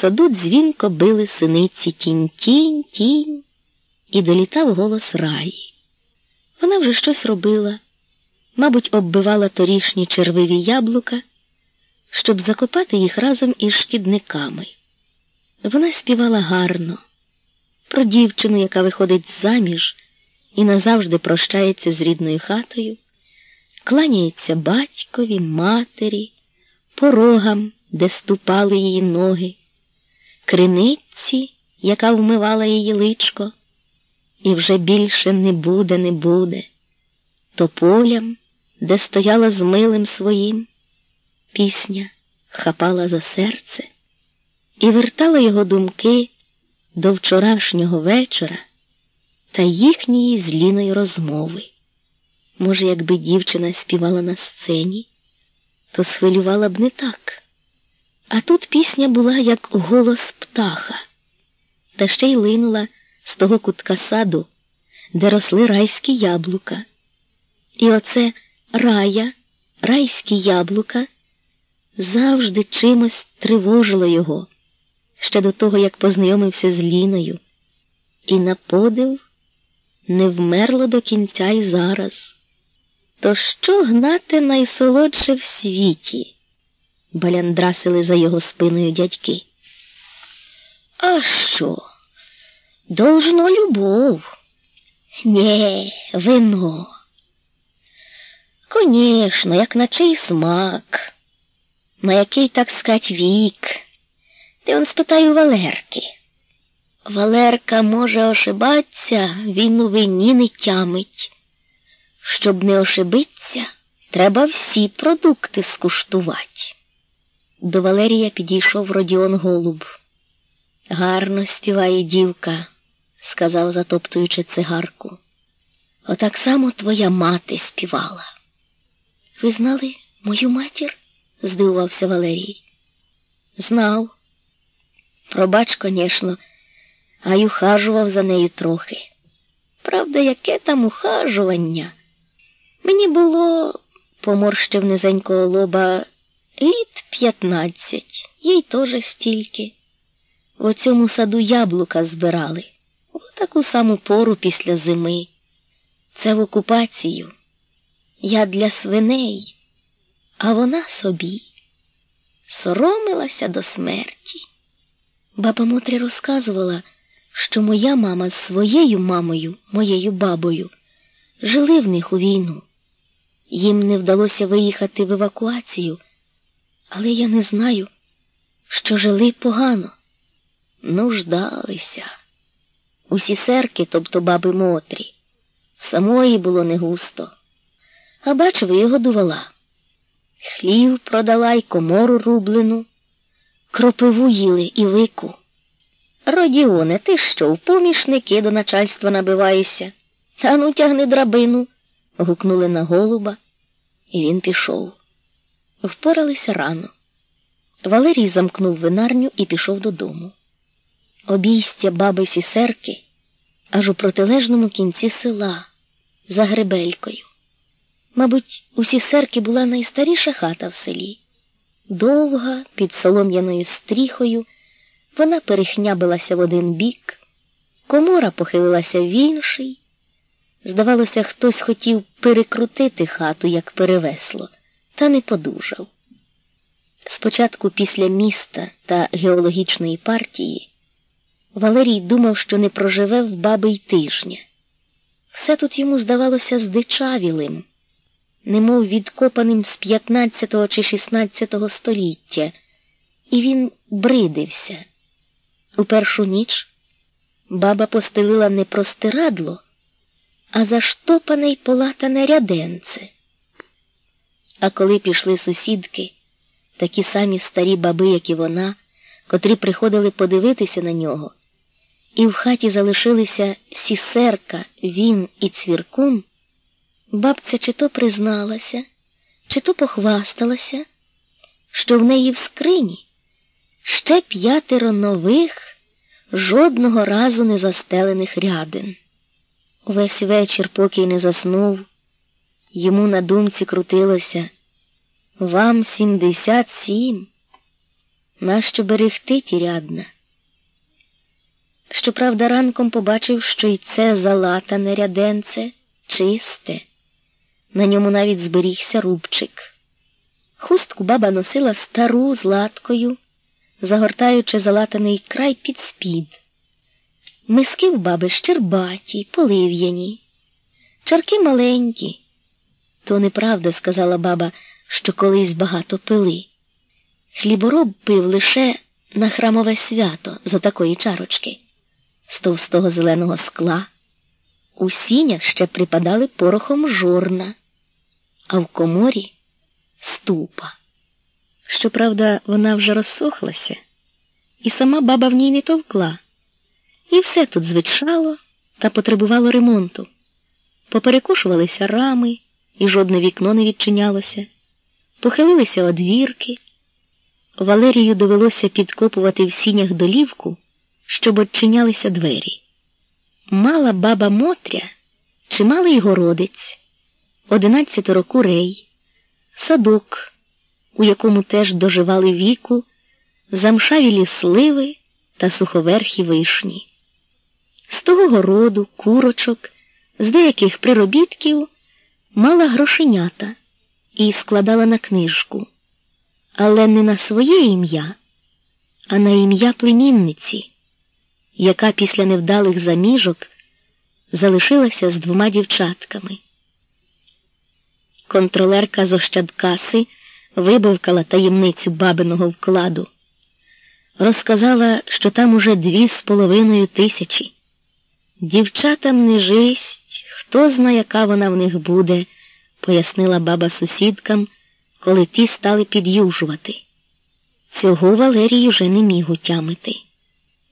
саду дзвінко били синиці тінь, тінь, тінь, і долітав голос раї. Вона вже щось робила, мабуть, оббивала торішні червиві яблука, щоб закопати їх разом із шкідниками. Вона співала гарно про дівчину, яка виходить заміж і назавжди прощається з рідною хатою, кланяється батькові, матері, порогам, де ступали її ноги, криниці, яка вмивала її личко, і вже більше не буде, не буде, тополям, де стояла з милим своїм, пісня хапала за серце і вертала його думки до вчорашнього вечора та їхньої з Ліною розмови. Може, якби дівчина співала на сцені, то схвилювала б не так. А тут пісня була як голос птаха, та ще й линула з того кутка саду, де росли райські яблука. І оце рая, райські яблука завжди чимось тривожило його ще до того, як познайомився з Ліною, і на подив не вмерло до кінця й зараз. То що гнати найсолодше в світі? Баляндрасили за його спиною дядьки. А що? Должно любов. Нє, вино. Конечно, як на чий смак, на який, так скать, вік. Ти он спитай у Валерки. Валерка може ошибатися, він у вині не тямить. Щоб не ошибиться, треба всі продукти скуштувати. До Валерія підійшов Родіон Голуб. Гарно співає дівка, сказав, затоптуючи цигарку. Отак само твоя мати співала. Ви знали мою матір? здивувався Валерій. Знав. Пробач, конечно, а й ухажував за нею трохи. Правда, яке там ухажування? Мені було, поморщив низенького лоба, літ п'ятнадцять, їй теж стільки. В оцьому саду яблука збирали у таку саму пору після зими. Це в окупацію. Я для свиней, а вона собі соромилася до смерті. Баба Мотря розказувала, що моя мама з своєю мамою, моєю бабою, жили в них у війну. Їм не вдалося виїхати в евакуацію, але я не знаю, що жили погано, нуждалися. Усі серки, тобто баби Мотрі, самої було не густо. А бачив, його годувала. Хлів продала й комору рублену, кропиву їли і вику. Родіоне, ти що, в помішники до начальства набиваєшся? Ану, тягни драбину. гукнули на голуба, і він пішов. Впоралися рано. Валерій замкнув винарню і пішов додому. Обійстя баби сісерки аж у протилежному кінці села, за гребелькою. Мабуть, у сісерки була найстаріша хата в селі. Довга, під солом'яною стріхою, вона перехнябилася в один бік, комора похилилася в інший. Здавалося, хтось хотів перекрутити хату, як перевесло, та не подужав. Спочатку після міста та геологічної партії Валерій думав, що не проживе в баби й тижня. Все тут йому здавалося здичавілим немов відкопаним з 15 чи 16 століття, і він бридився. У першу ніч баба постелила не простирадло, а заштопане й полатане ряденце. А коли пішли сусідки, такі самі старі баби, як і вона, котрі приходили подивитися на нього, і в хаті залишилися сісерка, він і цвіркун, Бабця чи то призналася, чи то похвасталася, що в неї в скрині ще п'ятеро нових, жодного разу не застелених рядин. Увесь вечір, поки й не заснув, йому на думці крутилося Вам сімдесят сім. Нащо берегти тірядна? Щоправда, ранком побачив, що й це залатане ряденце чисте, на ньому навіть зберігся рубчик. Хустку баба носила стару з латкою, загортаючи залатаний край під спід. Миски в баби щербаті, полив'яні, чарки маленькі. То неправда, сказала баба, що колись багато пили. Хлібороб пив лише на храмове свято за такої чарочки, з товстого зеленого скла. У сінях ще припадали порохом жорна, а в коморі ступа. Щоправда, вона вже розсохлася, і сама баба в ній не товкла. І все тут звичало та потребувало ремонту. Поперекушувалися рами, і жодне вікно не відчинялося, похилилися одвірки. Валерію довелося підкопувати в сінях долівку, щоб odчинялися двері. Мала баба Мотря, чималий городець, одинадцятеро курей, садок, у якому теж доживали віку, замшавілі сливи та суховерхі вишні. З того городу, курочок, з деяких приробітків мала грошенята і складала на книжку, але не на своє ім'я, а на ім'я племінниці, яка після невдалих заміжок залишилася з двома дівчатками. Контролерка з Ощадкаси вибовкала таємницю бабиного вкладу. Розказала, що там уже дві з половиною тисячі. Дівчатам не жисть, хто зна, яка вона в них буде, пояснила баба сусідкам, коли ті стали під'южувати. Цього Валерій уже не міг утямити.